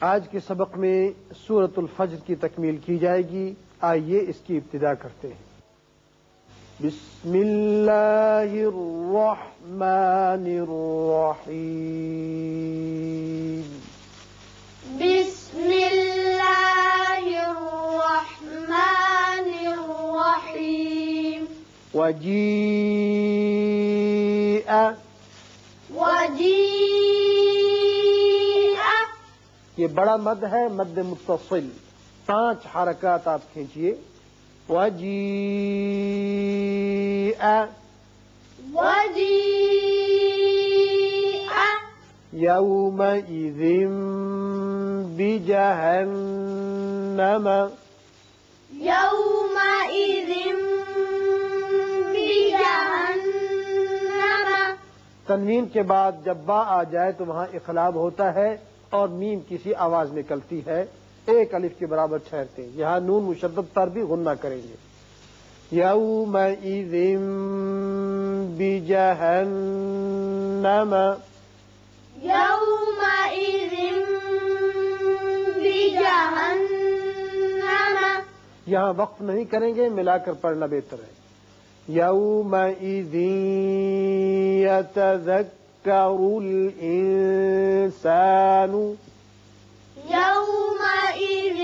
آج کے سبق میں سورت الفجر کی تکمیل کی جائے گی۔ آئیے اس کی ابتدا کرتے ہیں۔ بسم اللہ الرحمن الرحیم۔ بسم الله الرحمن الرحيم وجیء۔ وجيء یہ بڑا مد ہے مد متصل۔ پانچ حرکات آپ کھینچیے۔ وجيء يومئذ بجهنم يومئذ بجهنم تنوین کے بعد جب با آ جائے تو وہاں اخلاب ہوتا ہے۔ اور میم کسی آواز نکلتی ہے ایک الف کے برابر ٹھہرتے یہاں نون مشدد پر بھی غنہ کریں گے۔ بجهنم يومئذ بجهنم یہاں وقف نہیں کریں گے ملا کر پڑھنا بہتر ہے۔ يومئذ يتذكر الإنسان يومئذ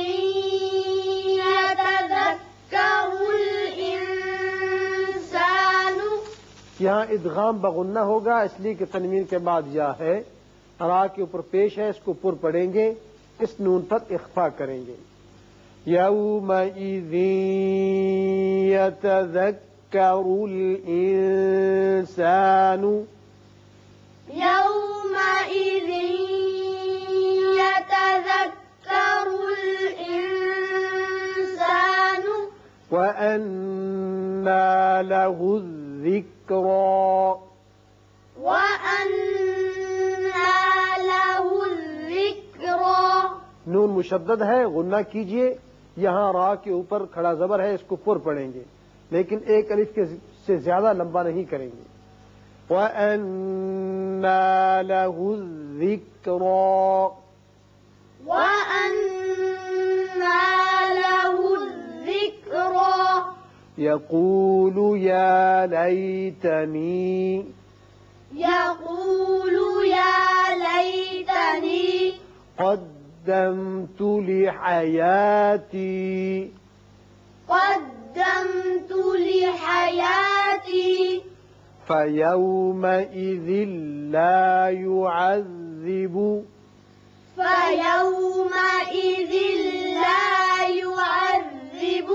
يتذكر الإنسان یہاں ادغام بغنہ ہوگا اس لیے کہ تنوین کے بعد یا ہے را کے اوپر پیش ہے اس کو پر پڑھیں گے اس نون پر اخفا کریں گے۔ يومئذ يتذكر الإنسان يومئذ يتذكر الإنسان وأنى له الذكرى وأنى له الذكرى نون مشدد ہے غنہ کیجیے یہاں را کے اوپر کھڑا زبر ہے اس کو پر پڑھیں گے لیکن ایک الف کے سے زیادہ لمبا نہیں کریں گے۔ وَأَنَّا لَهُ الذِّكْرَى وأنى له الذكرى يقول يا ليتني يقول يا ليتني قدمت لحياتي قدمت لحياتي فيومئذ لا يعذب فيومئذ لا يعذب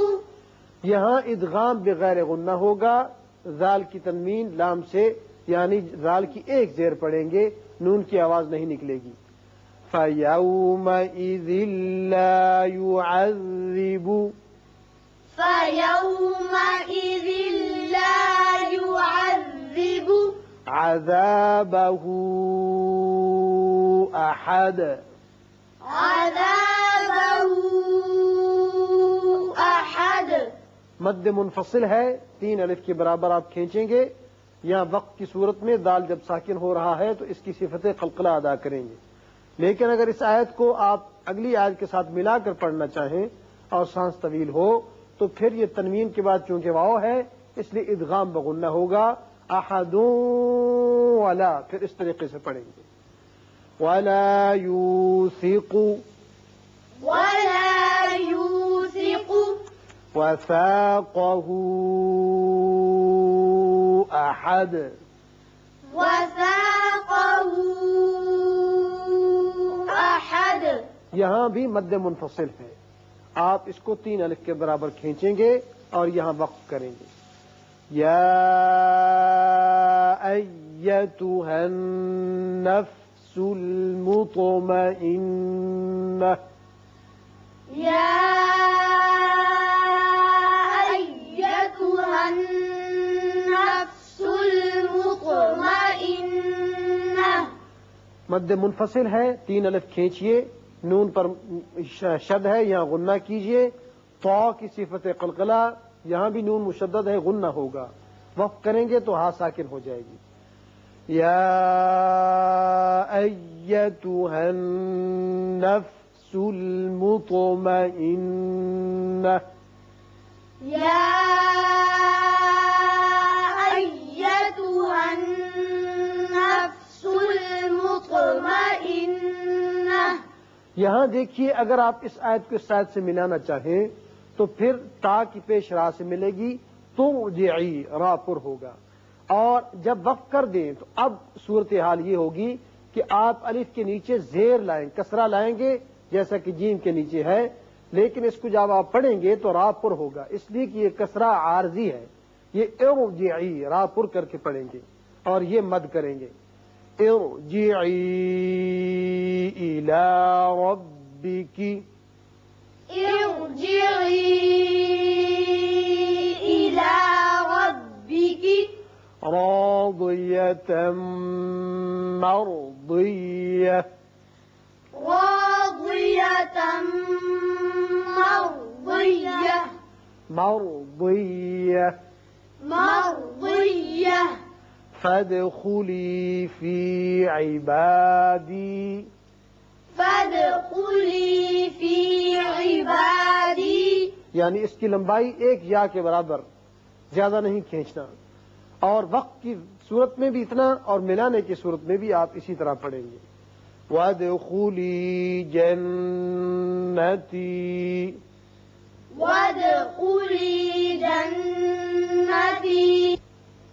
یہاں ادغام بغیر غنہ ہوگا زال کی تنوین لام سے یعنی زال کی ایک زیر پڑیں گے نون کی آواز نہیں نکلے گی۔ فَيَوْمَئِذٍ لَا يُعَذِّبُ فيومئذ عَذَابَهُ أَحَدٌ. عذابه أحد. مد منفصل ہے تین الف کے برابر آپ کھینچیں گے یہاں وقت کی صورت میں دال جب ساکن ہو رہا ہے تو اس کی صفت قلقلہ ادا کریں گے۔ لیکن اگر اس آیت کو آپ اگلی آیت کے ساتھ ملا کر پڑھنا چاہیں اور سانس طویل ہو تو پھر یہ تنوین کے بعد چونکہ واؤ ہے اس لیے ادغام بغنہ ہوگا۔ احدوں والا پھر اس طریقے سے پڑھیں گے۔ ولا يوثق ولا يوثق وثاقه أحد وثاقه أحد یہاں بھی مد منفصل ہے۔ آپ اس کو تین الف کے برابر کھینچیں گے اور یہاں وقف کریں گے۔ یا ایتها النفس المطمئنة يا أيتها النفس المطمئنة مد منفصل ہے تین الف کھینچیے نون پر شد ہے یہاں غنہ کیجیے تو کی صفت قلقلہ یہاں بھی نون مشدد ہے غنہ ہوگا۔ وقف کریں گے تو ہاں ساکن ہو جائے گی۔ یا ایتها النفس المطمئنة يا أيتها النفس المطمئنة یہاں دیکھیے اگر آپ اس آیت کو اس آیت سے ملانا چاہیں تو پھر تا کی پیش راہ سے ملے گی تو جی راہ پر ہوگا۔ اور جب وقت کر دیں تو اب صورتحال یہ ہوگی کہ آپ الف کے نیچے زیر لائیں کسرا لائیں گے، جیسا کہ جیم کے نیچے ہے، لیکن اس کو جب آپ پڑھیں گے تو راہ پر ہوگا۔ اس لیے کہ یہ کسرا عارضی ہے، یہ ارجعی، راہ پر کر کے پڑھیں گے اور یہ مد کریں گے۔ ارجعی الى ربك راضية مرضية. راضية مرضية. مرضية. مرضية. فادخلي في عبادي. یعنی اس کی لمبائی ایک یا کے برابر زیادہ نہیں کھینچنا۔ اور وقت کی صورت میں بھی اتنا اور ملانے کی صورت میں بھی آپ اسی طرح پڑھیں گے۔ وَادْخُلِي جَنَّتِي۔ خولی جنتی